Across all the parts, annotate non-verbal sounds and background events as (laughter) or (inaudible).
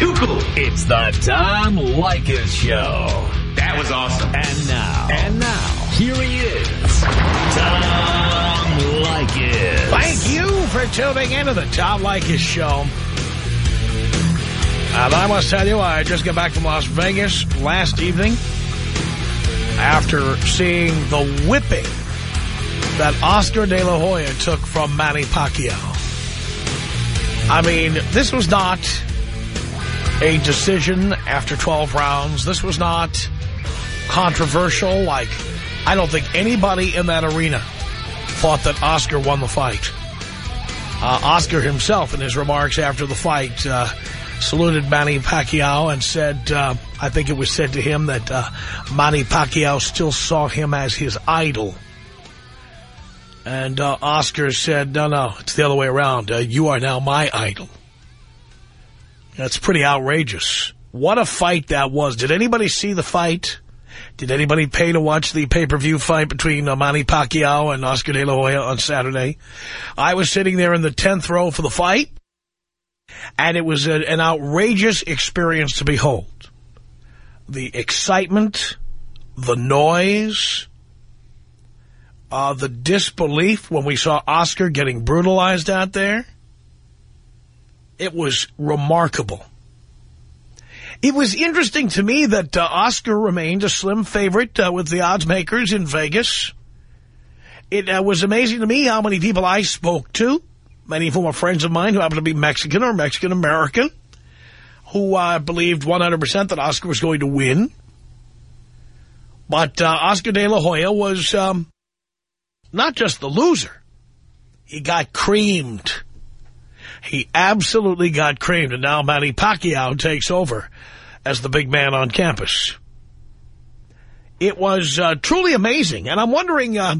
too cool. It's the Tom Leykis Show. That was awesome. And now. And now. Here he is. Tom Leykis. Thank you for tuning into the Tom Leykis Show. And I must tell you, I just got back from Las Vegas last evening after seeing the whipping that Oscar De La Hoya took from Manny Pacquiao. I mean, this was not a decision after 12 rounds. This was not controversial. Like, I don't think anybody in that arena thought that Oscar won the fight. Uh, Oscar himself, in his remarks after the fight, uh, saluted Manny Pacquiao and said, uh, I think it was said to him that uh, Manny Pacquiao still saw him as his idol. And uh, Oscar said, no, no, it's the other way around. Uh, you are now my idol. That's pretty outrageous. What a fight that was. Did anybody see the fight? Did anybody pay to watch the pay-per-view fight between Manny Pacquiao and Oscar De La Hoya on Saturday? I was sitting there in the 10th row for the fight, and it was a, an outrageous experience to behold. The excitement, the noise, uh, the disbelief when we saw Oscar getting brutalized out there. It was remarkable. It was interesting to me that uh, Oscar remained a slim favorite uh, with the odds makers in Vegas. It uh, was amazing to me how many people I spoke to, many of whom are friends of mine who happen to be Mexican or Mexican-American, who uh, believed 100% that Oscar was going to win. But uh, Oscar De La Hoya was um, not just the loser. He got creamed. He absolutely got creamed, and now Manny Pacquiao takes over as the big man on campus. It was uh, truly amazing, and I'm wondering, uh,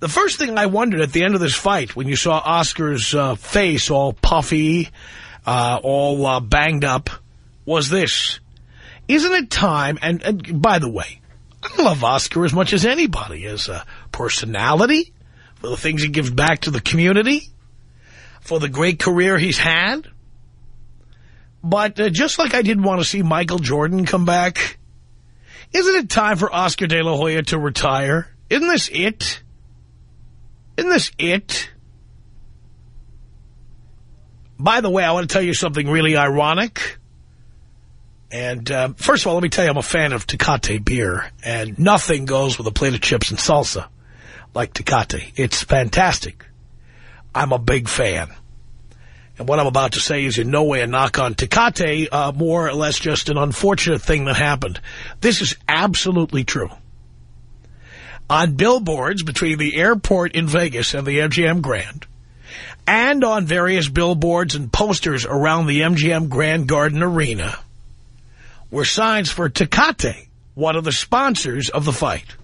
the first thing I wondered at the end of this fight, when you saw Oscar's uh, face all puffy, uh, all uh, banged up, was this. Isn't it time, and, and by the way, I love Oscar as much as anybody, as a personality, for the things he gives back to the community, for the great career he's had. But uh, just like I didn't want to see Michael Jordan come back, isn't it time for Oscar De La Hoya to retire? Isn't this it? Isn't this it? By the way, I want to tell you something really ironic. And uh, first of all, let me tell you, I'm a fan of Tecate beer. And nothing goes with a plate of chips and salsa like Tecate. It's fantastic. I'm a big fan. And what I'm about to say is in no way a knock on Tecate, uh, more or less just an unfortunate thing that happened. This is absolutely true. On billboards between the airport in Vegas and the MGM Grand, and on various billboards and posters around the MGM Grand Garden Arena, were signs for Tecate, one of the sponsors of the fight.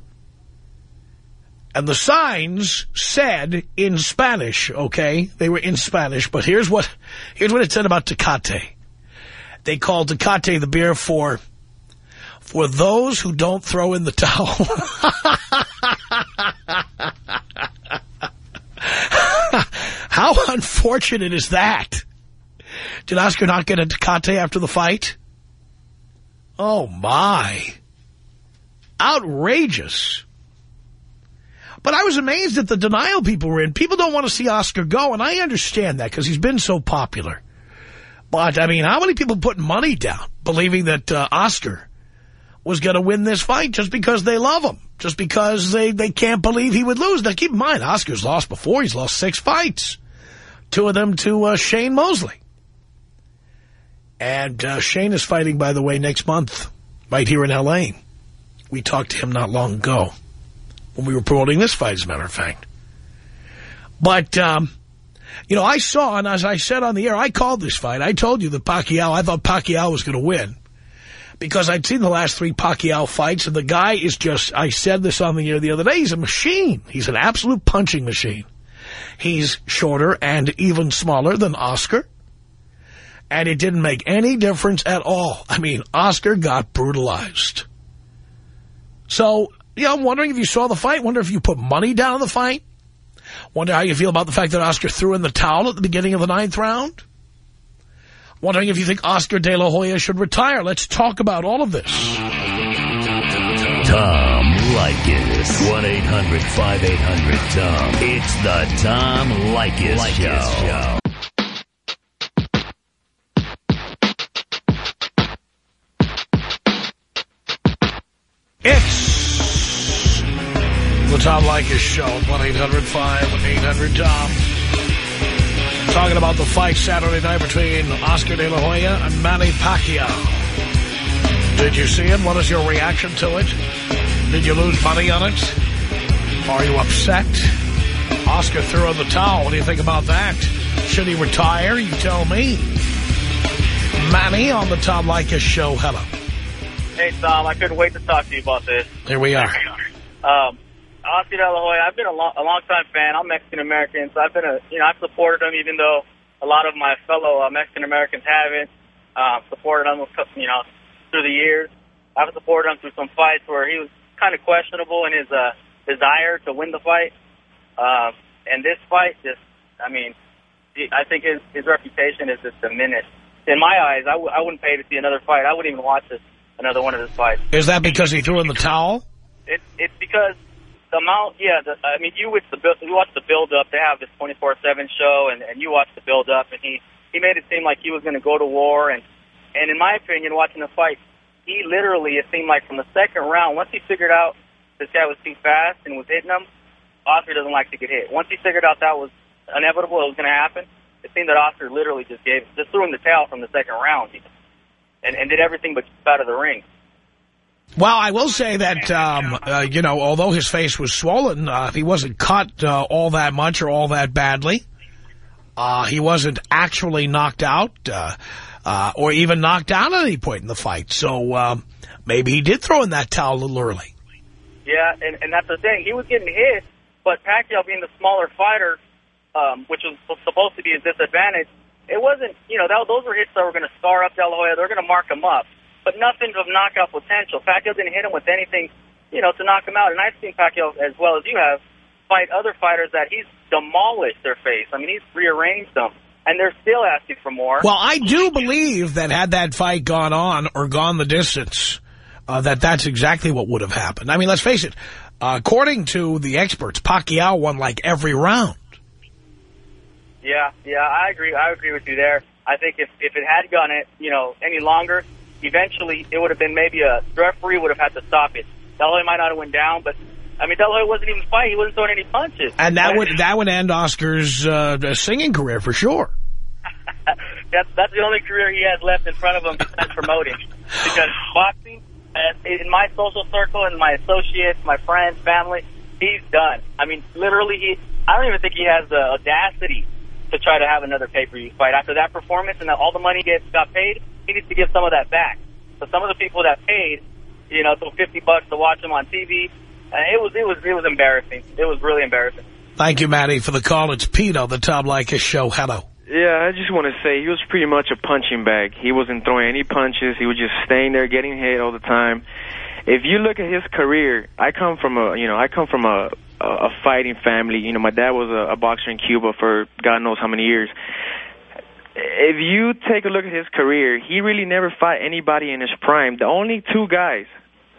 And the signs said in Spanish, okay? They were in Spanish, but here's what here's what it said about Tecate. They called Tecate the beer for for those who don't throw in the towel. (laughs) How unfortunate is that? Did Oscar not get a Tecate after the fight? Oh, my. Outrageous. But I was amazed at the denial people were in. People don't want to see Oscar go, and I understand that because he's been so popular. But, I mean, how many people put money down believing that uh, Oscar was going to win this fight just because they love him, just because they, they can't believe he would lose? Now, keep in mind, Oscar's lost before. He's lost six fights, two of them to uh, Shane Mosley. And uh, Shane is fighting, by the way, next month, right here in L.A. We talked to him not long ago when we were promoting this fight, as a matter of fact. But, um, you know, I saw, and as I said on the air, I called this fight. I told you that Pacquiao, I thought Pacquiao was going to win. Because I'd seen the last three Pacquiao fights, and the guy is just, I said this on the air the other day, he's a machine. He's an absolute punching machine. He's shorter and even smaller than Oscar. And it didn't make any difference at all. I mean, Oscar got brutalized. So, yeah, I'm wondering if you saw the fight. Wonder if you put money down on the fight. Wonder how you feel about the fact that Oscar threw in the towel at the beginning of the ninth round. Wondering if you think Oscar De La Hoya should retire. Let's talk about all of this. Tom Leykis. 1-800-5800-TOM. It's the Tom Leykis, Show. It's the Tom Leykis Show. 1-800-5800-TOM. Talking about the fight Saturday night between Oscar De La Hoya and Manny Pacquiao. Did you see it? What is your reaction to it? Did you lose money on it? Are you upset? Oscar threw in the towel. What do you think about that? Should he retire? You tell me. Manny on the Tom Leykis Show. Hello. Hey, Tom, I couldn't wait to talk to you about this. Here we are. Um, Oscar De La Hoya, I've been a, long, a long-time fan. I'm Mexican-American, so I've been a, you know, I've supported him even though a lot of my fellow uh, Mexican-Americans haven't. Uh, supported him, you know, through the years. I've supported him through some fights where he was kind of questionable in his uh, desire to win the fight. Uh, and this fight just, I mean, I think his, his reputation is just diminished. In my eyes, I w I wouldn't pay to see another fight. I wouldn't even watch this, another one of his fights. Is that because he threw in the towel? It, it's because the amount, yeah, the, I mean, you watch the you watch the build up. They have this 24/7 show, and, and you watch the build up, and he he made it seem like he was going to go to war, and and in my opinion, watching the fight, he literally, it seemed like from the second round, once he figured out this guy was too fast and was hitting him, Oscar doesn't like to get hit. Once he figured out that was inevitable, it was going to happen. It seemed that Oscar literally just gave, just threw him the towel from the second round, and and did everything but out of the ring. Well, I will say that, um, uh, you know, although his face was swollen, uh, he wasn't cut uh, all that much or all that badly. Uh, he wasn't actually knocked out uh, uh, or even knocked down at any point in the fight. So um, maybe he did throw in that towel a little early. Yeah, and, and that's the thing. He was getting hit, but Pacquiao being the smaller fighter, um, which was supposed to be his disadvantage, it wasn't, you know, that, those were hits that were going to scar up De La Hoya. They're going to mark him up but nothing of knockout potential. Pacquiao didn't hit him with anything, you know, to knock him out. And I've seen Pacquiao, as well as you have, fight other fighters that he's demolished their face. I mean, he's rearranged them. And they're still asking for more. Well, I do believe that had that fight gone on or gone the distance, uh, that that's exactly what would have happened. I mean, let's face it. Uh, according to the experts, Pacquiao won like every round. Yeah, yeah, I agree. I agree with you there. I think if, if it had gone it, you know, any longer, eventually it would have been maybe a referee would have had to stop it. De might not have went down, but I mean, De wasn't even fighting. He wasn't throwing any punches. And that would that would end Oscar's uh, singing career for sure. (laughs) that's that's the only career he has left in front of him besides promoting. Because boxing, in my social circle and my associates, my friends, family, he's done. I mean, literally, he. I don't even think he has the audacity to try to have another pay-per-view fight after that performance and all the money gets got paid he needs to give some of that back. So some of the people that paid, you know, so 50 bucks to watch him on TV, uh, it was it was it was embarrassing. It was really embarrassing. Thank you, Matty, for the call. It's Pete on the Tom Leykis show. Hello. Yeah, I just want to say he was pretty much a punching bag. He wasn't throwing any punches. He was just staying there, getting hit all the time. If you look at his career, I come from a, you know, I come from a a fighting family. You know, my dad was a, a boxer in Cuba for God knows how many years if you take a look at his career, he really never fought anybody in his prime. The only two guys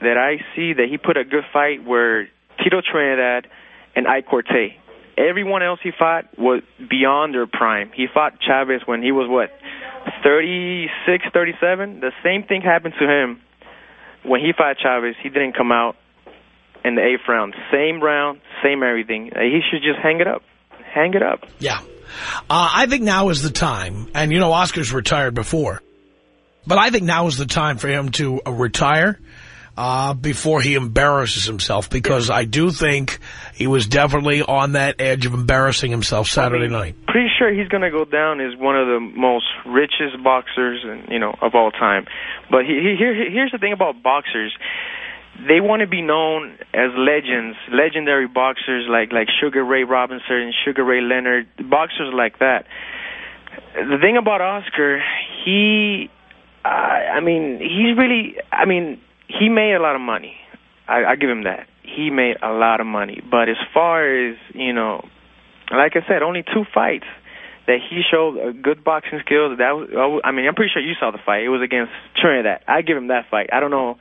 that I see that he put a good fight were Tito Trinidad and Ike Quartey. Everyone else he fought was beyond their prime. He fought Chavez when he was, what, 36, 37? The same thing happened to him when he fought Chavez. He didn't come out in the eighth round. Same round, same everything. He should just hang it up. Hang it up. Yeah. Uh, I think now is the time, and you know Oscar's retired before, but I think now is the time for him to uh, retire uh, before he embarrasses himself, because I do think he was definitely on that edge of embarrassing himself Saturday I mean, night. Pretty sure he's going to go down as one of the most richest boxers, and you know, of all time. But he, he, here, here's the thing about boxers they want to be known as legends, legendary boxers like like Sugar Ray Robinson and Sugar Ray Leonard, boxers like that. The thing about Oscar, he, uh, I mean, he's really, I mean, he made a lot of money. I, I give him that. He made a lot of money. But as far as you know, like I said, only two fights that he showed a good boxing skills. That was, I mean, I'm pretty sure you saw the fight. It was against Trinidad. I give him that fight. I don't know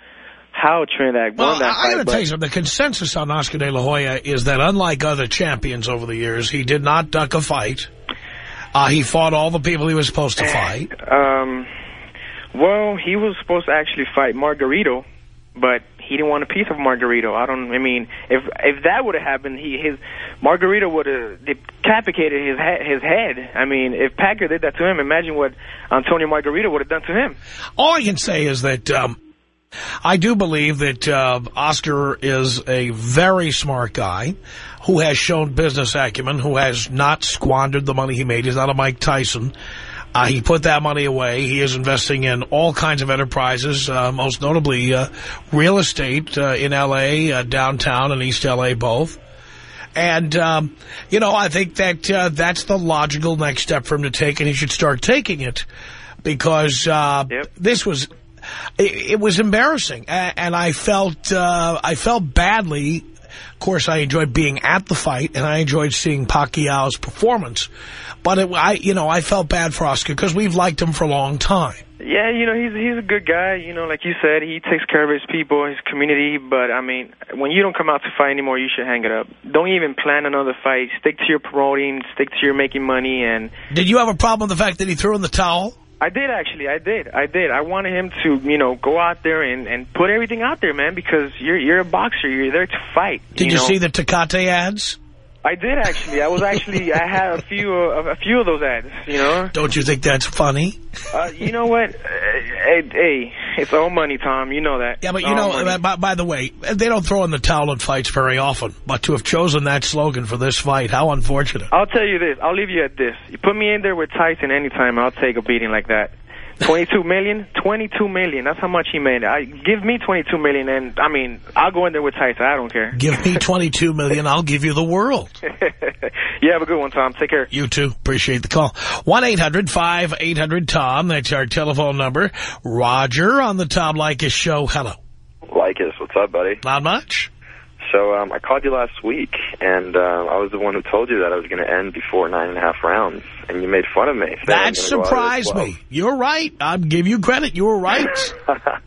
how Trinidad well, won that I, fight. I got to tell you something. The consensus on Oscar De La Hoya is that unlike other champions over the years, he did not duck a fight. Uh, he fought all the people he was supposed to fight. (laughs) Um, well, he was supposed to actually fight Margarito, but he didn't want a piece of Margarito. I don't. I mean, if if that would have happened, he his Margarito would have decapitated his his head. I mean, if Packer did that to him, imagine what Antonio Margarito would have done to him. All I can say is that um, I do believe that uh, Oscar is a very smart guy who has shown business acumen, who has not squandered the money he made. He's not a Mike Tyson. Uh, he put that money away. He is investing in all kinds of enterprises, uh, most notably uh, real estate uh, in L.A., uh, downtown and East L.A. both. And, um, you know, I think that uh, that's the logical next step for him to take, and he should start taking it because uh, Yep. this was it, it was embarrassing, and I felt uh, I felt badly. Of course, I enjoyed being at the fight, and I enjoyed seeing Pacquiao's performance. But it, I, you know, I felt bad for Oscar because we've liked him for a long time. Yeah, you know, he's he's a good guy. You know, like you said, he takes care of his people, his community. But I mean, when you don't come out to fight anymore, you should hang it up. Don't even plan another fight. Stick to your promoting. Stick to your making money. And Did you have a problem with the fact that he threw in the towel? I did actually. I did. I did. I wanted him to, you know, go out there and and put everything out there, man. Because you're you're a boxer. You're there to fight. Did you, know? see the Tecate ads? I did actually. I was actually. I had a few uh, a few of those ads. You know. Don't you think that's funny? Uh, you know what? Uh, hey, hey, it's all money, Tom. You know that. Yeah, but It's you know, by, by the way, they don't throw in the towel in fights very often. But to have chosen that slogan for this fight, how unfortunate. I'll tell you this. I'll leave you at this. You put me in there with Tyson anytime, I'll take a beating like that. Twenty-two million, twenty-two million. That's how much he made. I give me twenty-two million, and I mean, I'll go in there with Tyson. I don't care. Give me 22 million, I'll give you the world. (laughs) you have a good one, Tom. Take care. You too. Appreciate the call. 1-800-5800-TOM. That's our telephone number. Roger on the Tom Leykis show. Hello. Leykis, what's up, buddy? Not much. So um, I called you last week, and uh, I was the one who told you that I was going to end before nine and a half rounds, and you made fun of me. That I'm gonna go out surprised me. You're right. I'll give you credit. You were right.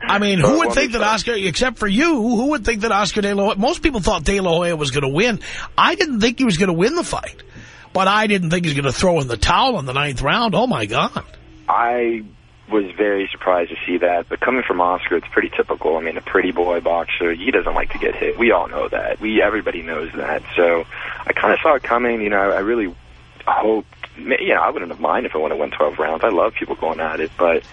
I mean, (laughs) who would think that Oscar, except for you, who would think that Oscar De La Hoya, most people thought De La Hoya was going to win. I didn't think he was going to win the fight. But I didn't think he was going to throw in the towel in the ninth round. Oh, my God. I was very surprised to see that, but coming from Oscar, it's pretty typical. I mean, a pretty boy boxer, he doesn't like to get hit. We all know that. We everybody knows that. So I kind of saw it coming. You know, I really hoped. You know, I wouldn't have minded if it went 12 rounds. I love people going at it, but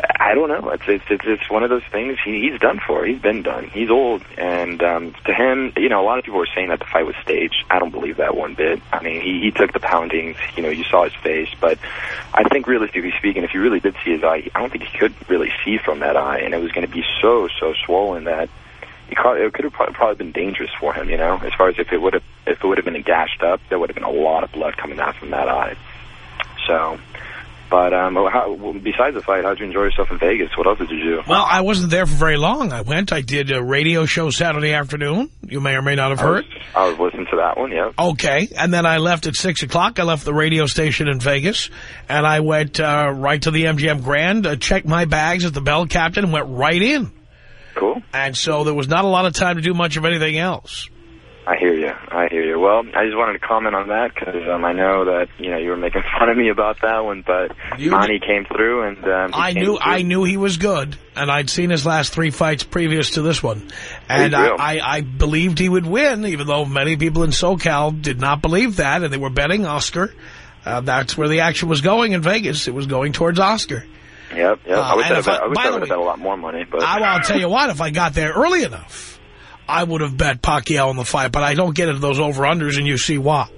I don't know. It's it's it's, one of those things. He, he's done for. He's been done. He's old, and um, to him, you know, a lot of people were saying that the fight was staged. I don't believe that one bit. I mean, he he took the poundings. You know, you saw his face, but I think realistically speaking, if you really did see his eye, I don't think he could really see from that eye, and it was going to be so so swollen that. It could have probably been dangerous for him, you know. As far as if it would have, if it would have been gashed up, there would have been a lot of blood coming out from that eye. So, but um, how, besides the fight, how'd you enjoy yourself in Vegas? What else did you do? Well, I wasn't there for very long. I went. I did a radio show Saturday afternoon. You may or may not have I was, heard. I was listening to that one. Yeah. Okay. And then I left at 6 o'clock. I left the radio station in Vegas. And I went uh, right to the MGM Grand, uh, checked my bags at the Bell Captain, and went right in. Cool. And so there was not a lot of time to do much of anything else. I hear you. I hear you. Well, I just wanted to comment on that because um, I know that you know you were making (laughs) fun of me about that one, but You- Monty came through and um, I knew through. I knew he was good, and I'd seen his last three fights previous to this one, and I. I, I believed he would win, even though many people in SoCal did not believe that, and they were betting Oscar. Uh, that's where the action was going in Vegas. It was going towards Oscar. Yep. Yep. Uh, I wish I, bet, I- I wish by I the would have bet a lot more money, but I, I'll tell you what, if I got there early enough, I would have bet Pacquiao in the fight, but I don't get into those over-unders, and you see why.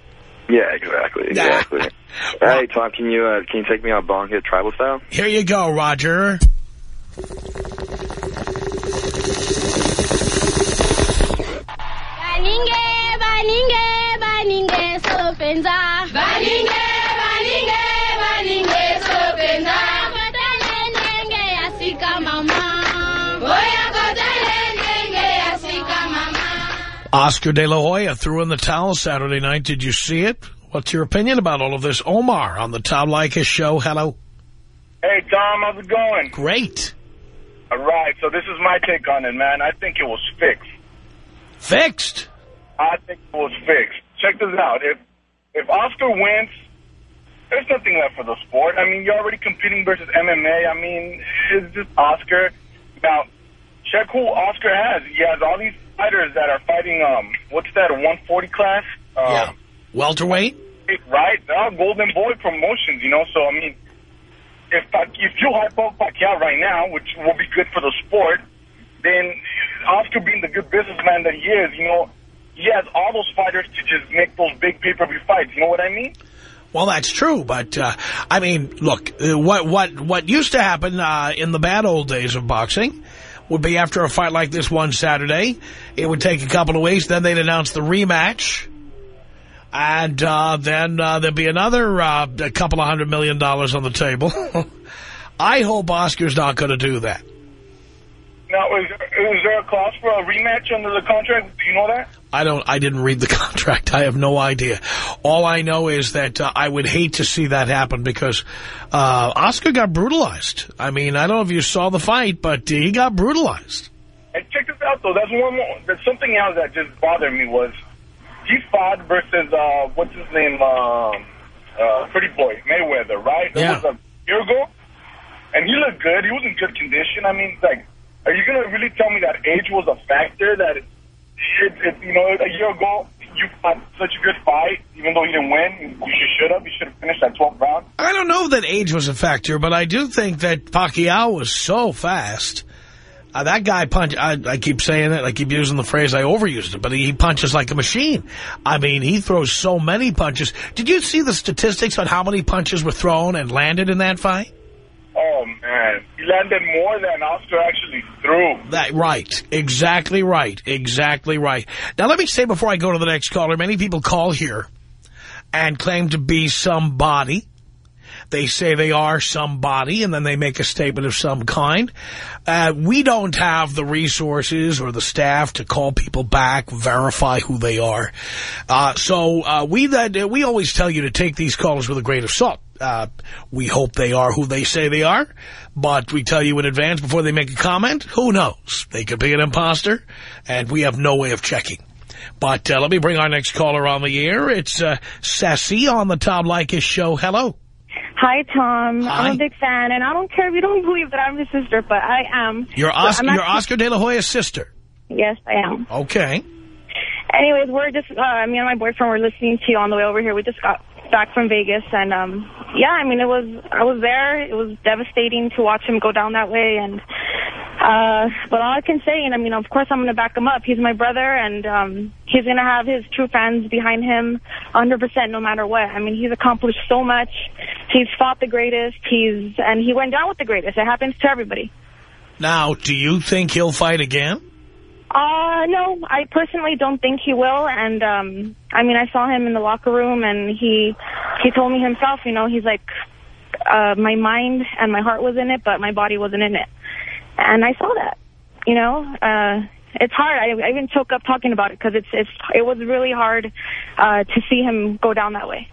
yeah, exactly, exactly. (laughs) hey, Tom, can you uh, can you take me out bong hit tribal style? Here you go, Roger. Oscar De La Hoya threw in the towel Saturday night. Did you see it? What's your opinion about all of this? Omar on the Tom Leykis show. Hello. Hey, Tom, how's it going? Great. All right, so this is my take on it, man. I think it was fixed. Fixed. I think it was fixed. Check this out. If if Oscar wins, there's nothing left for the sport. I mean, you're already competing versus MMA. I mean, it's just Oscar. Now, check who Oscar has. He has all these fighters that are fighting, um, what's that, a 140 class? Um, yeah. Welterweight? Right? They're all Golden Boy promotions, you know? So, I mean, if, if you hype up Pacquiao right now, which will be good for the sport, then Oscar being the good businessman that he is, you know, he has all those fighters to just make those big pay-per-view fights. You know what I mean? Well, that's true, but uh, I mean, look, uh, what what what used to happen uh, in the bad old days of boxing would be after a fight like this one Saturday, it would take a couple of weeks, then they'd announce the rematch, and uh, then uh, there'd be another uh, a couple of hundred million dollars on the table. (laughs) I hope Oscar's not going to do that. Now, is there, is there a clause for a rematch under the contract? Do you know that? I don't. I didn't read the (laughs) contract. I have no idea. All I know is that uh, I would hate to see that happen because uh, Oscar got brutalized. I mean, I don't know if you saw the fight, but he got brutalized. And check this out, though. That's one more. There's something else that just bothered me was he fought versus uh, what's his name, uh, uh, Pretty Boy Mayweather, right? That Yeah. was a year ago, and he looked good. He was in good condition. I mean, like, are you gonna really tell me that age was a factor? That it, it you know, a year ago you fought such a good fight, even though you didn't win, you should have. You should have finished that 12th round. I don't know that age was a factor, but I do think that Pacquiao was so fast. Uh, that guy punch. I, I keep saying it. I keep using the phrase. I overused it, but he punches like a machine. I mean, he throws so many punches. Did you see the statistics on how many punches were thrown and landed in that fight? Oh man, he landed more than Oscar actually threw. That right, exactly right, exactly right. Now let me say before I go to the next caller, many people call here and claim to be somebody. They say they are somebody, and then they make a statement of some kind. Uh, we don't have the resources or the staff to call people back, verify who they are. Uh, so uh, we that we always tell you to take these callers with a grain of salt. Uh, we hope they are who they say they are, but we tell you in advance before they make a comment. Who knows? They could be an imposter, and we have no way of checking. But uh, let me bring our next caller on the air. It's uh, Sassy on the Tom Leykis show. Hello. Hi, Tom. Hi. I'm a big fan, and I don't care if you don't believe that I'm his sister, but I am. You're So Oscar, you're Oscar De La Hoya's sister. Yes, I am. Okay. Anyways, we're just, uh, me and my boyfriend were listening to you on the way over here. We just got back from Vegas, and, um, yeah, I mean, it was, I was there. It was devastating to watch him go down that way, and, uh, but all I can say, and I mean, of course I'm going to back him up. He's my brother, and, um, he's going to have his true fans behind him 100% no matter what. I mean, he's accomplished so much. He's fought the greatest. He's, and he went down with the greatest. It happens to everybody. Now, do you think he'll fight again? Uh, no, I personally don't think he will. And, um, I mean, I saw him in the locker room and he, he told me himself, you know, he's like, uh, my mind and my heart was in it, but my body wasn't in it. And I saw that, you know, uh, it's hard. I, I even choke up talking about it because it's, it's, it was really hard, uh, to see him go down that way.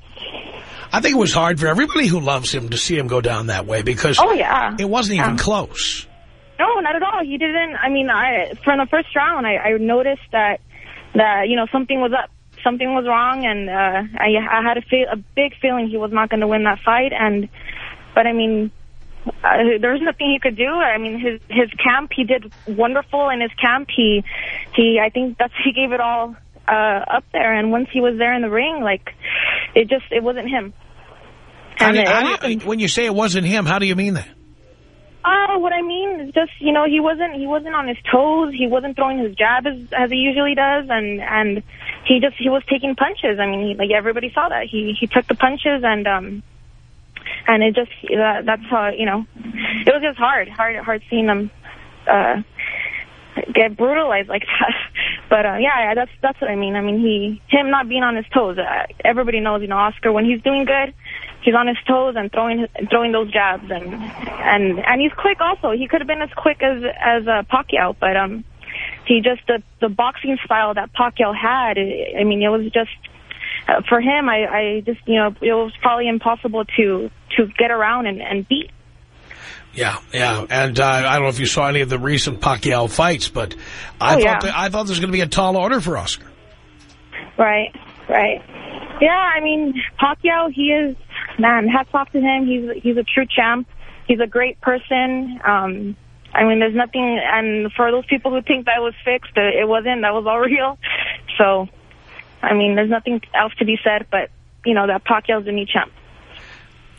I think it was hard for everybody who loves him to see him go down that way because Oh, yeah. it wasn't even Yeah. close. No, not at all. He didn't. I mean, I from the first round, I, I noticed that that you know something was up, something was wrong, and uh, I I had a feel, a big feeling he was not going to win that fight. And but I mean, uh, there was nothing he could do. I mean, his his camp, he did wonderful in his camp. He he, I think that's he gave it all uh, up there. And once he was there in the ring, like it just it wasn't him. And do- it how do you- when you say it wasn't him, how do you mean that? Uh, what I mean is just, you know, he wasn't, he wasn't on his toes. He wasn't throwing his jab as, as he usually does. And, and he just, he was taking punches. I mean, he, like everybody saw that. He, he took the punches and, um, and it just, that, that's how, you know, it was just hard, hard, hard seeing him, uh, get brutalized like (laughs) that. But, uh, yeah, that's, that's what I mean. I mean, he, him not being on his toes. Uh, everybody knows, you know, Oscar, when he's doing good, he's on his toes and throwing throwing those jabs and and and he's quick also. He could have been as quick as as uh, Pacquiao, but um, he just the the boxing style that Pacquiao had. I mean, it was just uh, for him, I, I just, you know, it was probably impossible to to get around and, and beat. Yeah, yeah. And uh, I don't know if you saw any of the recent Pacquiao fights, but I Oh, thought yeah. that, I thought there was going to be a tall order for Oscar. Right, right. Yeah, I mean, Pacquiao, he is, man, hats off to him. He's he's a true champ. He's a great person. Um, I mean, there's nothing, and for those people who think that was fixed, uh, it wasn't. That was all (laughs) real. So, I mean, there's nothing else to be said, but, you know, that Pacquiao's a new champ.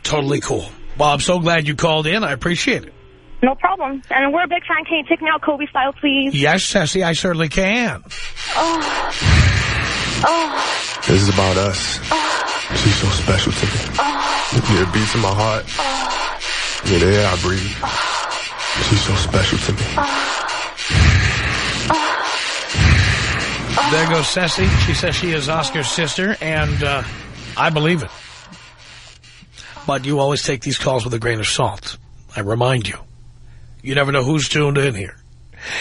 Totally cool. Well, I'm so glad you called in. I appreciate it. No problem. And we're a big fan. Can you take me out Kobe style, please? Yes, Sassy, I certainly can. Oh. Oh. This is about us. She's so special to me. Yeah, it beats in my heart. Yeah, the air I breathe. She's so special to me. There goes Sassy. She says she is Oscar's sister, and uh, I believe it. But you always take these calls with a grain of salt. I remind you. You never know who's tuned in here.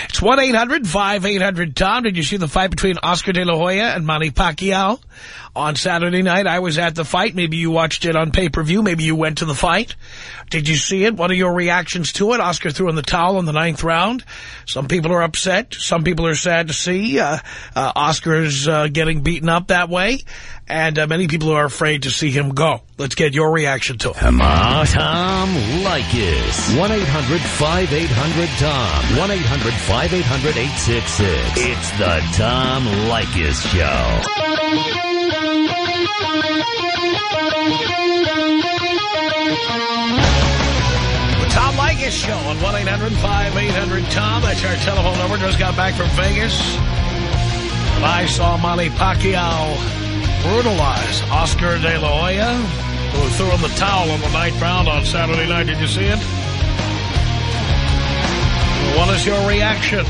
It's 1-800-5800-TOM. Did you see the fight between Oscar De La Hoya and Manny Pacquiao on Saturday night? I was at the fight. Maybe you watched it on pay-per-view. Maybe you went to the fight. Did you see it? What are your reactions to it? Oscar threw in the towel in the ninth round. Some people are upset. Some people are sad to see uh, uh, Oscar's uh, getting beaten up that way. And uh, many people are afraid to see him go. Let's get your reaction to it. Come on, Tom Leykis. 1-800-5800-TOM. 1-800-5800-866. It's the Tom Leykis Show. The Tom Leykis Show on 1-800-5800-TOM. That's our telephone number. Just got back from Vegas. And I saw Manny Pacquiao brutalize Oscar De La Hoya, who threw in the towel in the night round on Saturday night. Did you see it? What is your reaction?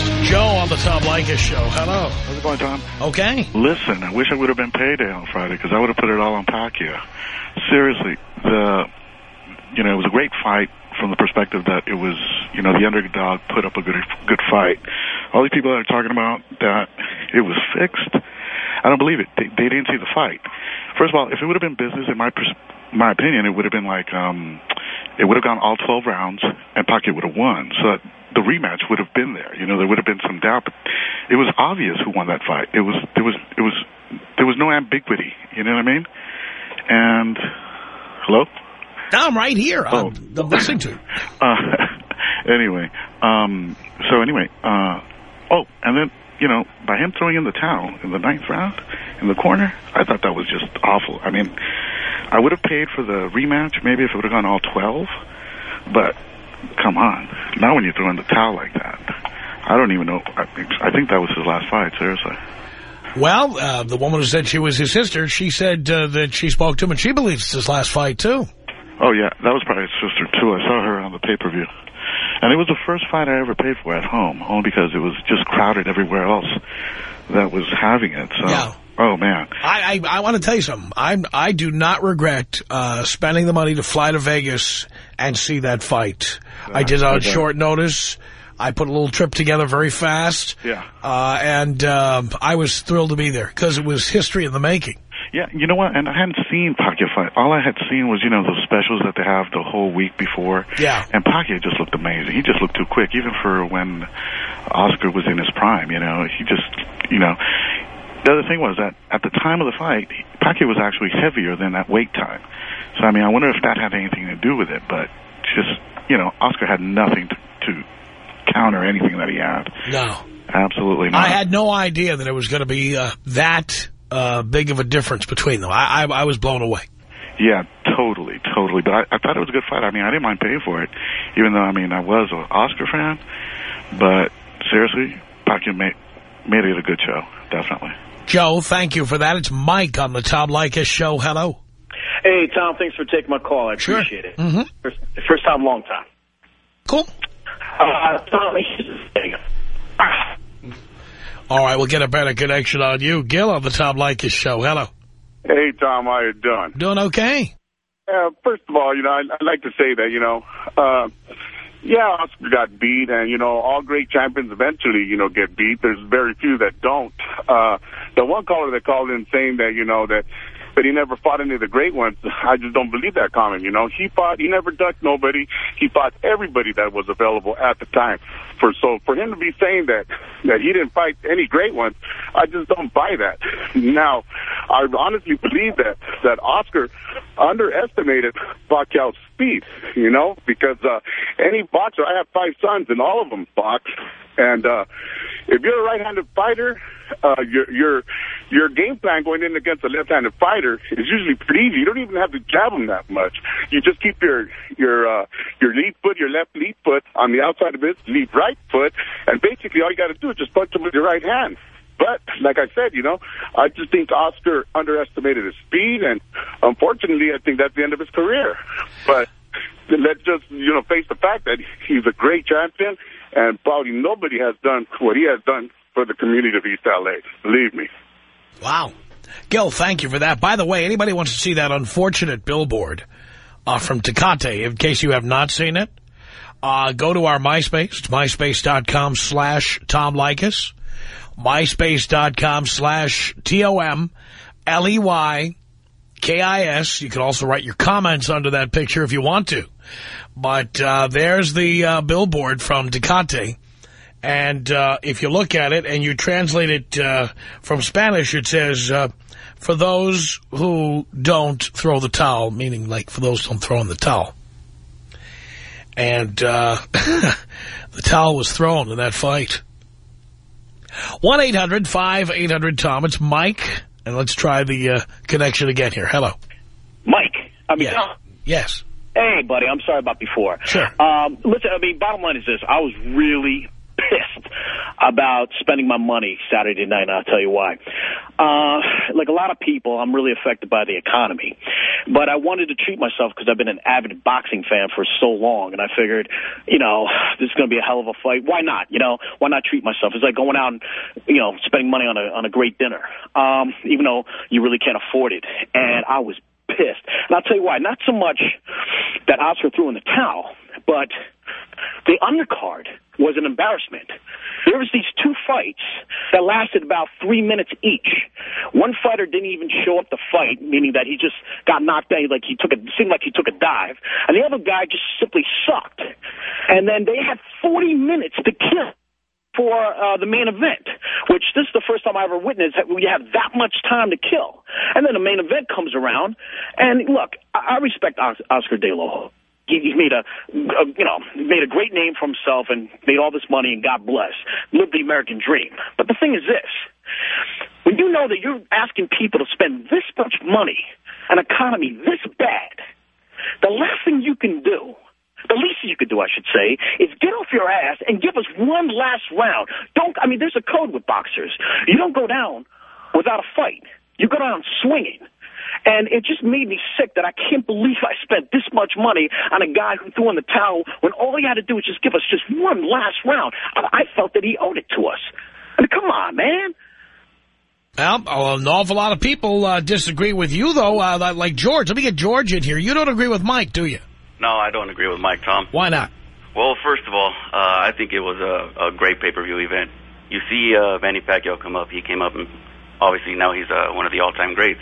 It's Joe on the Tom Leykis Show. Hello. How's it going, Tom? Okay. Listen, I wish I would have been payday on Friday because I would have put it all on Pacquiao. Seriously, the you know it was a great fight from the perspective that it was you know the underdog put up a good good fight. All these people that are talking about that it was fixed, I don't believe it. They, they didn't see the fight. First of all, if it would have been business, in my pers- my opinion, it would have been like um, it would have gone all 12 rounds and Pacquiao would have won. So that the rematch would have been there. You know, there would have been some doubt, but it was obvious who won that fight. It was there was it was there was no ambiguity. You know what I mean? And hello. No, I'm right here. Oh. I'm, I'm listening to you. (laughs) Uh, anyway, um, so anyway, uh, oh, and then, you know, by him throwing in the towel in the ninth round in the corner, I thought that was just awful. I mean, I would have paid for the rematch maybe if it would have gone all 12, but come on. Now when you throw in the towel like that, I don't even know. I think, I think that was his last fight, seriously. Well, uh, the woman who said she was his sister, she said uh, that she spoke to him and she believes it's his last fight, too. Oh, yeah, that was probably his sister, too. I saw her on the pay-per-view. And it was the first fight I ever paid for at home, only because it was just crowded everywhere else that was having it. So, Yeah. Oh, man. I, I, I want to tell you something. I'm, I do not regret uh, spending the money to fly to Vegas and see that fight. I did it on okay. short notice. I put a little trip together very fast. Yeah. Uh, and um, I was thrilled to be there because it was history in the making. Yeah, you know what? And I hadn't seen Pacquiao fight. All I had seen was, you know, those specials that they have the whole week before. Yeah. And Pacquiao just looked amazing. He just looked too quick, even for when Oscar was in his prime, you know. He just, you know. The other thing was that at the time of the fight, Pacquiao was actually heavier than that weight time. So, I mean, I wonder if that had anything to do with it. But just, you know, Oscar had nothing to, to counter anything that he had. No. Absolutely not. I had no idea that it was going to be uh, that uh, big of a difference between them. I, I, I was blown away. Yeah, totally, totally. But I, I thought it was a good fight. I mean, I didn't mind paying for it, even though I mean I was an Oscar fan. But seriously, Pacquiao made made it a good show, definitely. Joe, thank you for that. It's Mike on the Tom Leykis show. Hello. Hey, Tom, thanks for taking my call. I Sure. appreciate it. Mhm. First, first time, long time. Cool. Uh, Tom, All right, we'll get a better connection on you. Gil on the Tom Leykis show. Hello. Hey, Tom, how you doing? Doing okay. Uh, first of all, you know, I, I'd like to say that, you know, uh, yeah, Oscar got beat, and, you know, all great champions eventually, you know, get beat. There's very few that don't. Uh, the one caller that called in saying that, you know, that that he never fought any of the great ones, I just don't believe that comment, you know. He fought, he never ducked nobody. He fought everybody that was available at the time. For So for him to be saying that, that he didn't fight any great ones, I just don't buy that. Now, I honestly believe that, that Oscar underestimated Pacquiao's speed, you know, because uh, any boxer, I have five sons and all of them box, and uh, if you're a right-handed fighter, uh, your your your game plan going in against a left-handed fighter is usually pretty easy. You don't even have to jab him that much. You just keep your your uh, your lead foot, your left lead foot on the outside of his lead right foot, and basically all you got to do is just punch him with your right hand. But like I said, you know, I just think Oscar underestimated his speed, and unfortunately, I think that's the end of his career. But let's just you know face the fact that he's a great champion, and probably nobody has done what he has done for the community of East L.A. Believe me. Wow. Gil, thank you for that. By the way, anybody wants to see that unfortunate billboard uh, from Tecate, in case you have not seen it, uh, go to our MySpace. It's myspace.com slash Tom Leykis. myspace.com slash T-O-M-L-E-Y-K-I-S. You can also write your comments under that picture if you want to. But uh, there's the uh, billboard from Tecate. And uh, if you look at it and you translate it uh, from Spanish, it says, uh, for those who don't throw the towel, meaning like for those who don't throw in the towel. And uh, (laughs) the towel was thrown in that fight. 1-800-5800-TOM. It's Mike. And let's try the uh, connection again here. Hello. Mike. I mean, Yes. Tom. Yes. Hey, buddy, I'm sorry about before. Sure. Um, listen, I mean, bottom line is this. I was really pissed about spending my money Saturday night, and I'll tell you why. Uh, like a lot of people, I'm really affected by the economy. But I wanted to treat myself because I've been an avid boxing fan for so long, and I figured, you know, this is going to be a hell of a fight. Why not? You know, why not treat myself? It's like going out and, you know, spending money on a on a great dinner, um, even though you really can't afford it. And I was pissed. And I'll tell you why. Not so much that Oscar threw in the towel, but the undercard was an embarrassment. There was these two fights that lasted about three minutes each. One fighter didn't even show up to fight, meaning that he just got knocked down, like he took a seemed like he took a dive, and the other guy just simply sucked. And then they had 40 minutes to kill for uh, the main event, which this is the first time I ever witnessed that we have that much time to kill. And then the main event comes around, and look, I, I respect Os- Oscar De La. He, he made a, a, you know, made a great name for himself and made all this money, and God bless, lived the American dream. But the thing is this: when you know that you're asking people to spend this much money, an economy this bad, the last thing you can do the least you could do, I should say, is get off your ass and give us one last round. Don't, I mean, there's a code with boxers. You don't go down without a fight. You go down swinging. And it just made me sick that I can't believe I spent this much money on a guy who threw in the towel when all he had to do was just give us just one last round. I, I felt that he owed it to us. I mean, come on, man. Well, an awful lot of people uh, disagree with you, though, uh, like George. Let me get George in here. You don't agree with Mike, do you? No, I don't agree with Mike, Tom. Why not? Well, first of all, uh, I think it was a, a great pay-per-view event. You see uh, Manny Pacquiao come up. He came up, and obviously now he's uh, one of the all-time greats.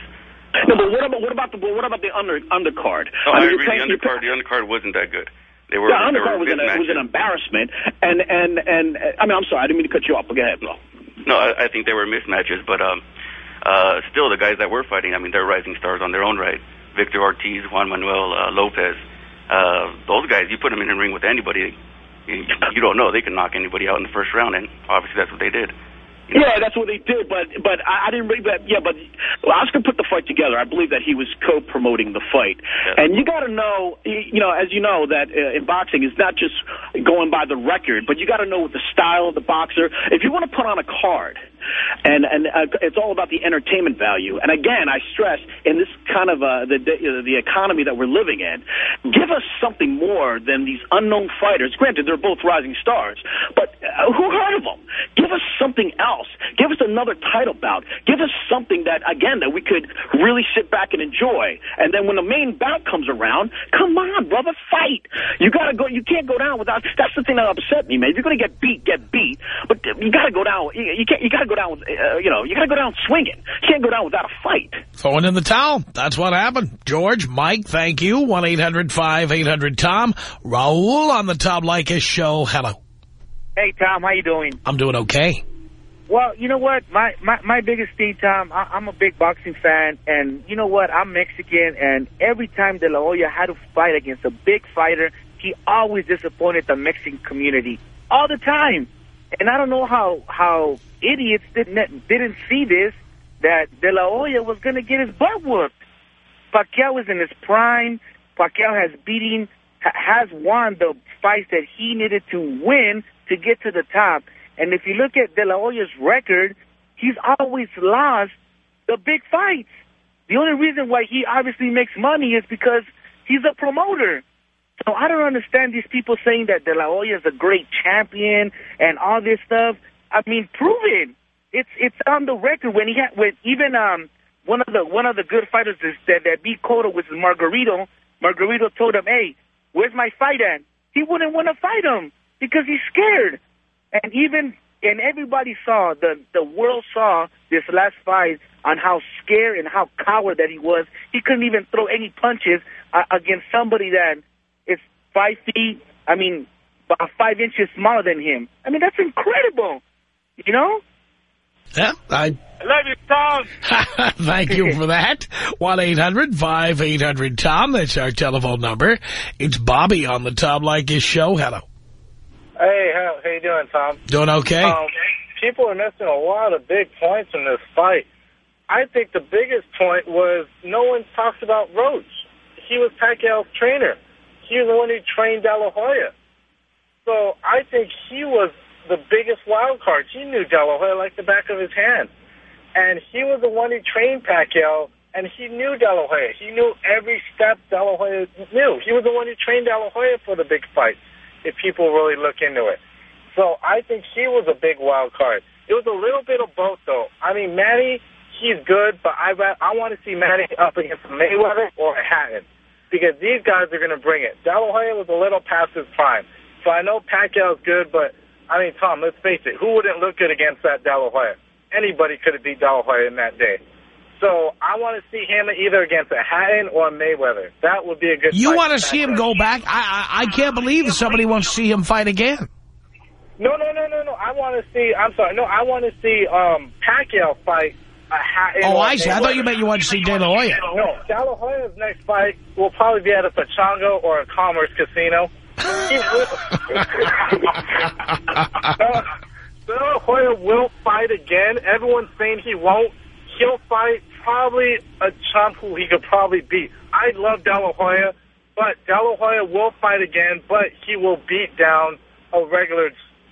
No, but what about what about the what about the under undercard? No, I, mean, agree. you're The undercard, the undercard wasn't that good. They were, the undercard was an, was an embarrassment, and and and I mean, I'm sorry, I didn't mean to cut you off. But go ahead. No. No, I, I think they were mismatches, but um, uh, still, the guys that were fighting, I mean, they're rising stars on their own right. Victor Ortiz, Juan Manuel uh, Lopez, uh, those guys, you put them in a ring with anybody, you, you don't know. They can knock anybody out in the first round, and obviously that's what they did. Yeah, that's what they did, but but I, I didn't really. But yeah, but Oscar put the fight together. I believe that he was co-promoting the fight, and you got to know, you know, as you know, that uh, in boxing it's not just going by the record, but you got to know the style of the boxer. If you want to put on a card, and and uh, it's all about the entertainment value. And again, I stress in this kind of uh, the the economy that we're living in, give us something more than these unknown fighters. Granted, they're both rising stars, but uh, who heard of them? Give us something else. Give us another title bout. Give us something that again that we could really sit back and enjoy. And then when the main bout comes around, come on, brother, fight. You gotta go. You can't go down without. That's the thing that upset me, man. You're gonna get beat, get beat. But you got to go down. You, can't. You got to go down. Uh, you know, you got to go down swinging. You can't go down without a fight. Throwing in the towel. That's what happened. George, Mike, thank you. 1-800-5800-TOM. Raul on the Tom Leykis show. Hello. Hey, Tom, how you doing? I'm doing okay. Well, you know what? My my, my biggest thing, Tom, I, I'm a big boxing fan, and you know what? I'm Mexican, and every time De La Hoya had to fight against a big fighter, he always disappointed the Mexican community all the time. And I don't know how how idiots didn't didn't see this that De La Hoya was going to get his butt whooped. Pacquiao was in his prime. Pacquiao has beating has won the fights that he needed to win to get to the top. And if you look at De La Hoya's record, he's always lost the big fights. The only reason why he obviously makes money is because he's a promoter. So I don't understand these people saying that De La Hoya is a great champion and all this stuff. I mean, proven. It's it's on the record when he had when even um one of the one of the good fighters is that that beat Cotto was Margarito. Margarito told him, "Hey, where's my fight at?" He wouldn't want to fight him because he's scared. And even and everybody saw the the world saw this last fight on how scared and how coward that he was. He couldn't even throw any punches uh, against somebody that is five feet. I mean, about five inches smaller than him. I mean, that's incredible. You know? Yeah, I I love you, Tom. (laughs) Thank you for that. 1-800-5800-TOM. That's our telephone number. It's Bobby on the Tom Leykis show. Hello. Hey, how, how you doing, Tom? Doing okay? Um, people are missing a lot of big points in this fight. I think the biggest point was no one talks about Roach. He was Pacquiao's trainer. He was the one who trained De La Hoya. So I think he was the biggest wild card. He knew De La Hoya like the back of his hand. And he was the one who trained Pacquiao, and he knew De La Hoya. He knew every step De La Hoya knew. He was the one who trained De La Hoya for the big fights, if people really look into it. So I think he was a big wild card. It was a little bit of both, though. I mean, Manny, he's good, but I I want to see Manny (laughs) up against Mayweather or Hatton because these guys are going to bring it. De La Hoya was a little past his prime. So I know Pacquiao's good, but, I mean, Tom, let's face it, who wouldn't look good against that De La Hoya? Anybody could have beat De La Hoya in that day. So I want to see him either against a Hatton or a Mayweather. That would be a good You want to see him go back? I, I I can't believe somebody wants to see him fight again. No, no, no, no, no. I want to see, I'm sorry, no, I want to see um, Pacquiao fight a Hatton Oh, I see. I thought you meant you wanted to see De La Hoya. No, De La Hoya's next fight will probably be at a Pechanga or a Commerce casino. (laughs) He will- Uh, De will fight again. Everyone's saying he won't. He'll fight probably a chump who he could probably beat. I love De but De will fight again, but he will beat down a regular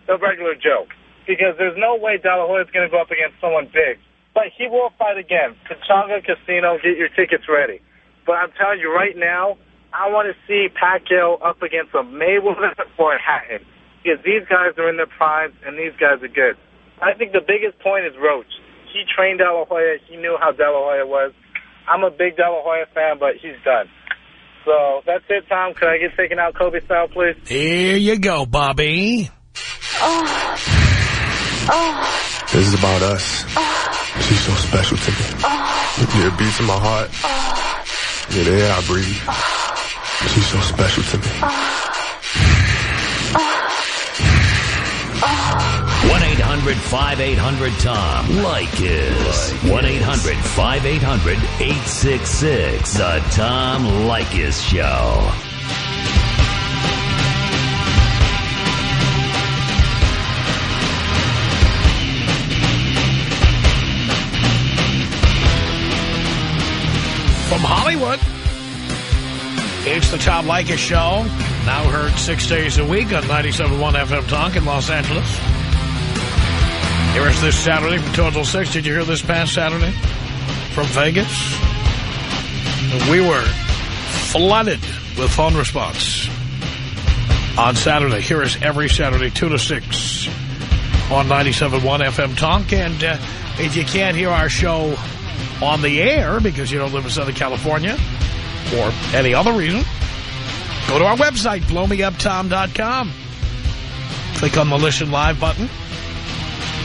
a regular Joe. Because there's no way De Hoya's going to go up against someone big. But he will fight again. Pechanga Casino, get your tickets ready. But I'm telling you right now, I want to see Pacquiao up against a Mayweather (laughs) or a Hatton. Because these guys are in their primes, and these guys are good. I think the biggest point is Roach. He trained De La Hoya. He knew how De La Hoya was. I'm a big De La Hoya fan, but he's done. So that's it, Tom. Could I get taken out Kobe style, please? Here you go, Bobby. Oh. Oh. This is about us. Oh. She's so special to me. Oh. Yeah, it beats in my heart. Oh. Yeah, the air I breathe. She's so special to me. 1-800-5800-TOM. Leykis. 1-800-5800-866. The Tom Leykis Show. From Hollywood, it's the Tom Leykis Show. Now heard six days a week on 97.1 FM Talk in Los Angeles. Here is this Saturday from 2 until 6. Did you hear this past Saturday from Vegas? We were flooded with phone response on Saturday. Here is every Saturday, 2 to 6 on 97.1 FM Talk. And uh, if you can't hear our show on the air because you don't live in Southern California or any other reason, go to our website, blowmeuptom.com. Click on the Listen Live button.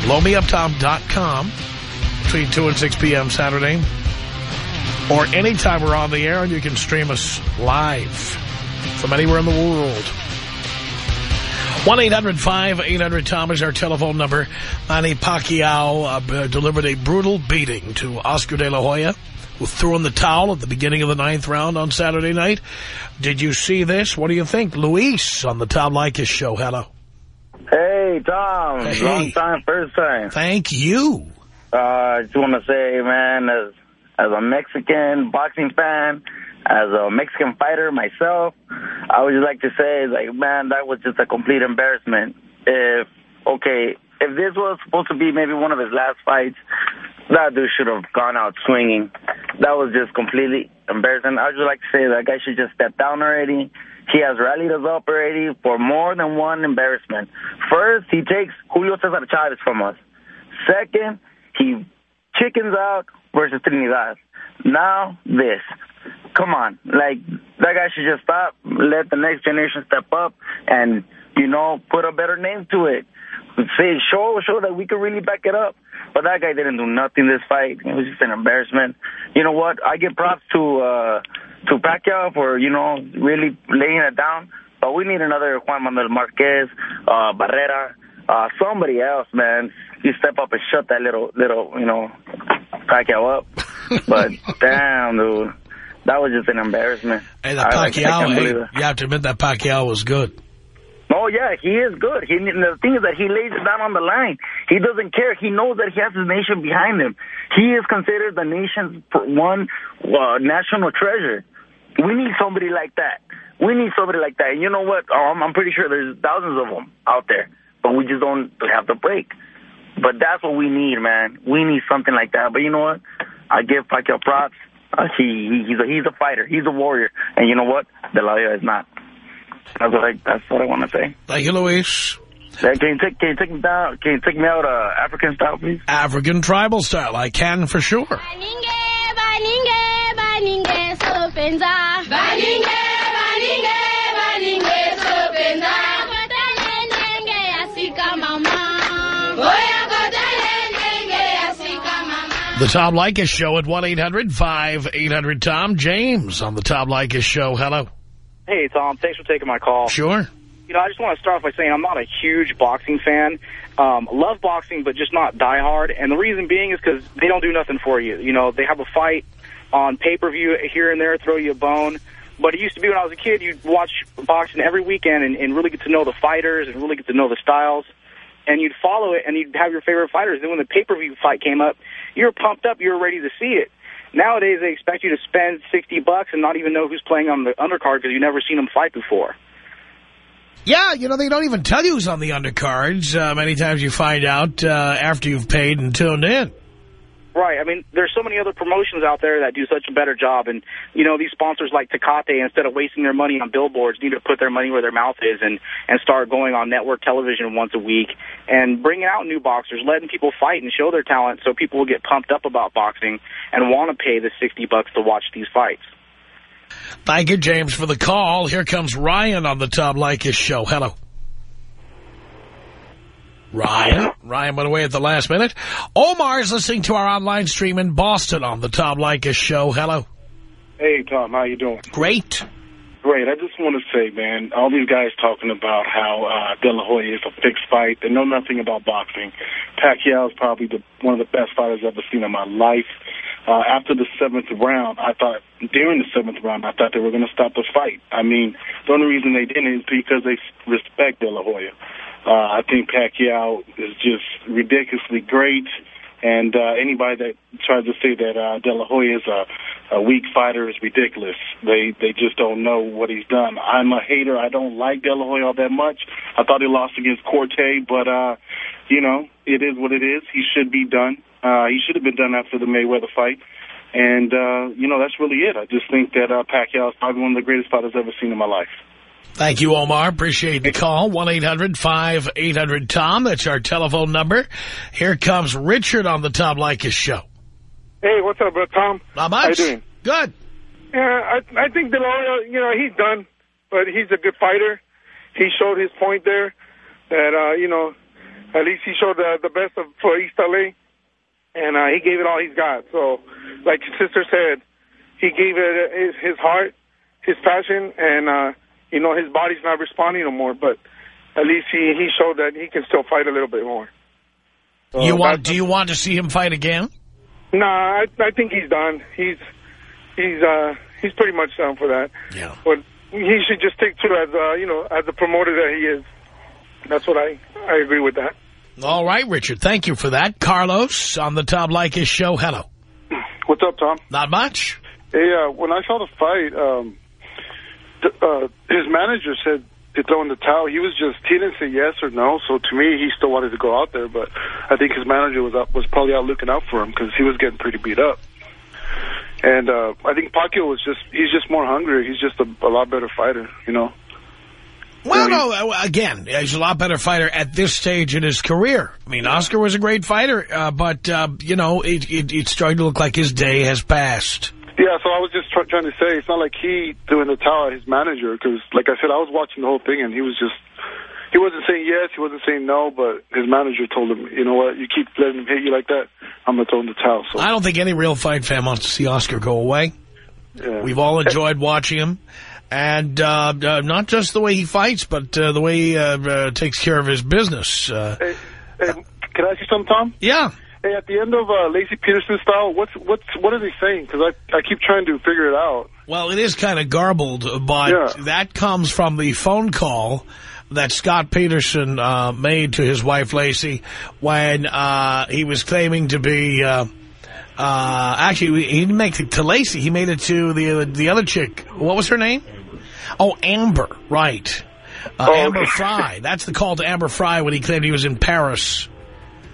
blowmeuptom.com between 2 and 6 p.m. Saturday. Or anytime we're on the air and you can stream us live from anywhere in the world. 1-800-5800-TOM is our telephone number. Manny Pacquiao uh, delivered a brutal beating to Oscar De La Hoya, threw in the towel at the beginning of the ninth round on Saturday night. Did you see this? What do you think? Luis on the Tom Leykis show. Hello. Hey, Tom. Hey. Long time, first time. Thank you. Uh, I just want to say, man, as as a Mexican boxing fan, as a Mexican fighter myself, I would just like to say, like, man, that was just a complete embarrassment. If, okay, if this was supposed to be maybe one of his last fights, that dude should have gone out swinging. That was just completely embarrassing. I would just like to say that guy should just step down already. He has rallied us up already for more than one embarrassment. First, he takes Julio Cesar Chavez from us. Second, he chickens out versus Trinidad. Now, this. Come on. Like, that guy should just stop, let the next generation step up, and, you know, put a better name to it. Say, show, show that we can really back it up. But that guy didn't do nothing this fight. It was just an embarrassment. You know what? I give props to, uh, to Pacquiao for, you know, really laying it down. But we need another Juan Manuel Marquez, uh, Barrera, uh, somebody else, man. You step up and shut that little, little, you know, Pacquiao up. (laughs) But damn, dude, that was just an embarrassment. Hey, the I- I Pacquiao, can't hey, you have to admit that Pacquiao was good. Oh, yeah, he is good. He, the thing is that he lays it down on the line. He doesn't care. He knows that he has his nation behind him. He is considered the nation's one uh, national treasure. We need somebody like that. We need somebody like that. And you know what? Um, I'm pretty sure there's thousands of them out there, but we just don't have the break. But that's what we need, man. We need something like that. But you know what? I give Pacquiao props. Uh, he, he he's a he's a fighter. He's a warrior. And you know what? De is not. That's what I that's what I want to say. Thank you, Luis. Hey, Can you take can you take me down? Can you take me out uh, African style, please? African tribal style. I can for sure. baninge baninge sopenza baninge baninge baninge sopenza kotale nenge yasika mama oya kotale nenge yasika mama The Tom Leykis Show at 1-800-5800-TOM. James on the Tom Leykis Show. Hello. Hey, Tom. Thanks for taking my call. Sure. You know, I just want to start off by saying I'm not a huge boxing fan. Um, love boxing, but just not diehard. And the reason being is because they don't do nothing for you. You know, they have a fight on pay-per-view here and there, throw you a bone. But it used to be when I was a kid, you'd watch boxing every weekend and, and really get to know the fighters and really get to know the styles. And you'd follow it, and you'd have your favorite fighters. Then when the pay-per-view fight came up, you were pumped up. You were ready to see it. Nowadays, they expect you to spend 60 bucks and not even know who's playing on the undercard because you've never seen them fight before. Yeah, you know, they don't even tell you who's on the undercards. Uh, many times you find out uh, after you've paid and tuned in. Right. I mean, there's so many other promotions out there that do such a better job. And, you know, these sponsors like Tecate, instead of wasting their money on billboards, need to put their money where their mouth is and, and start going on network television once a week and bringing out new boxers, letting people fight and show their talent so people will get pumped up about boxing and want to pay the 60 bucks to watch these fights. Thank you, James, for the call. Here comes Ryan on the Tom Leykis Show. Hello. Ryan. Ryan went away at the last minute. Omar is listening to our online stream in Boston on the Tom Leykis Show. Hello. Hey, Tom, how you doing? Great. Great. I just want to say, man, all these guys talking about how uh, De La Hoya is a fixed fight. They know nothing about boxing. Pacquiao is probably the, one of the best fighters I've ever seen in my life. Uh, after the seventh round, I thought, during the seventh round, I thought they were going to stop the fight. I mean, the only reason they didn't is because they respect De La Hoya. Uh, I think Pacquiao is just ridiculously great. And uh, anybody that tries to say that uh, De La Hoya is a, a weak fighter is ridiculous. They they just don't know what he's done. I'm a hater. I don't like De La Hoya all that much. I thought he lost against Quartey, but uh, you know it is what it is. He should be done. Uh, he should have been done after the Mayweather fight. And uh, you know that's really it. I just think that uh, Pacquiao is probably one of the greatest fighters I've ever seen in my life. Thank you, Omar. Appreciate the call. 1-800-5800-TOM. That's our telephone number. Here comes Richard on the Tom Leykis Show. Hey, what's up, bro, Tom? Not much. How you doing? Good. Yeah, I I think De you know, he's done, but he's a good fighter. He showed his point there that, uh, you know, At least he showed the, the best of, for East LA, and uh, he gave it all he's got. So, like your sister said, he gave it his, his heart, his passion, and, uh, you know, his body's not responding no more, but at least he, he showed that he can still fight a little bit more. So you want? Do you want to see him fight again? Nah, I, I think he's done. He's he's uh he's pretty much done for that. Yeah. But he should just stick to as uh you know as the promoter that he is. That's what I I agree with that. All right, Richard. Thank you for that. Carlos on the Tom Leykis show. Hello. What's up, Tom? Not much. Hey, uh, when I saw the fight, um, th uh, his manager said to throw in the towel. He was just he didn't say yes or no. So to me, he still wanted to go out there, but I think his manager was up, was probably out looking out for him because he was getting pretty beat up. And uh, I think Pacquiao was just he's just more hungry. He's just a, a lot better fighter, you know. Well, no, uh, again, he's a lot better fighter at this stage in his career. I mean, Oscar was a great fighter, uh, but, uh, you know, it, it, it's starting to look like his day has passed. Yeah, so I was just try trying to say it's not like he threw in the towel his manager because, like I said, I was watching the whole thing and he was just he wasn't saying yes, he wasn't saying no, but his manager told him, you know what, you keep letting him hit you like that, I'm gonna throw in the towel. So I don't think any real fight fan wants to see Oscar go away. yeah. We've all enjoyed watching him. And uh, uh, not just the way he fights, but uh, the way he uh, uh, takes care of his business. Uh, Hey, hey, can I ask you something, Tom? Yeah. Hey, at the end of uh, Laci Peterson style, what's what's what are they saying? Because I I keep trying to figure it out. Well, it is kind of garbled, but Yeah. that comes from the phone call that Scott Peterson uh, made to his wife, Laci, when uh, he was claiming to be... Uh, uh, actually, he didn't make it to Laci. He made it to the the other chick. What was her name? Oh, Amber, right. Uh, Oh, Amber okay. (laughs) Frey. That's the call to Amber Frey when he claimed he was in Paris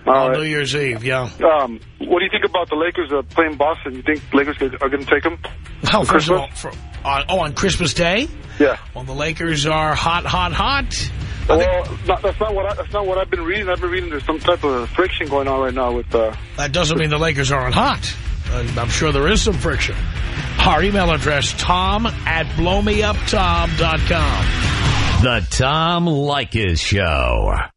on New Year's Eve, yeah. Um, what do you think about the Lakers uh, playing Boston? You think Lakers are going to take them? Well, first of all, for, on, oh, on Christmas Day? Yeah. Well, the Lakers are hot, hot, hot. Well, not, that's not what I, that's not what I've been reading. I've been reading there's some type of friction going on right now with. Uh, That doesn't mean the Lakers aren't hot. Uh, I'm sure there is some friction. Our email address, tom at blowmeuptom.com. The Tom Leykis Show.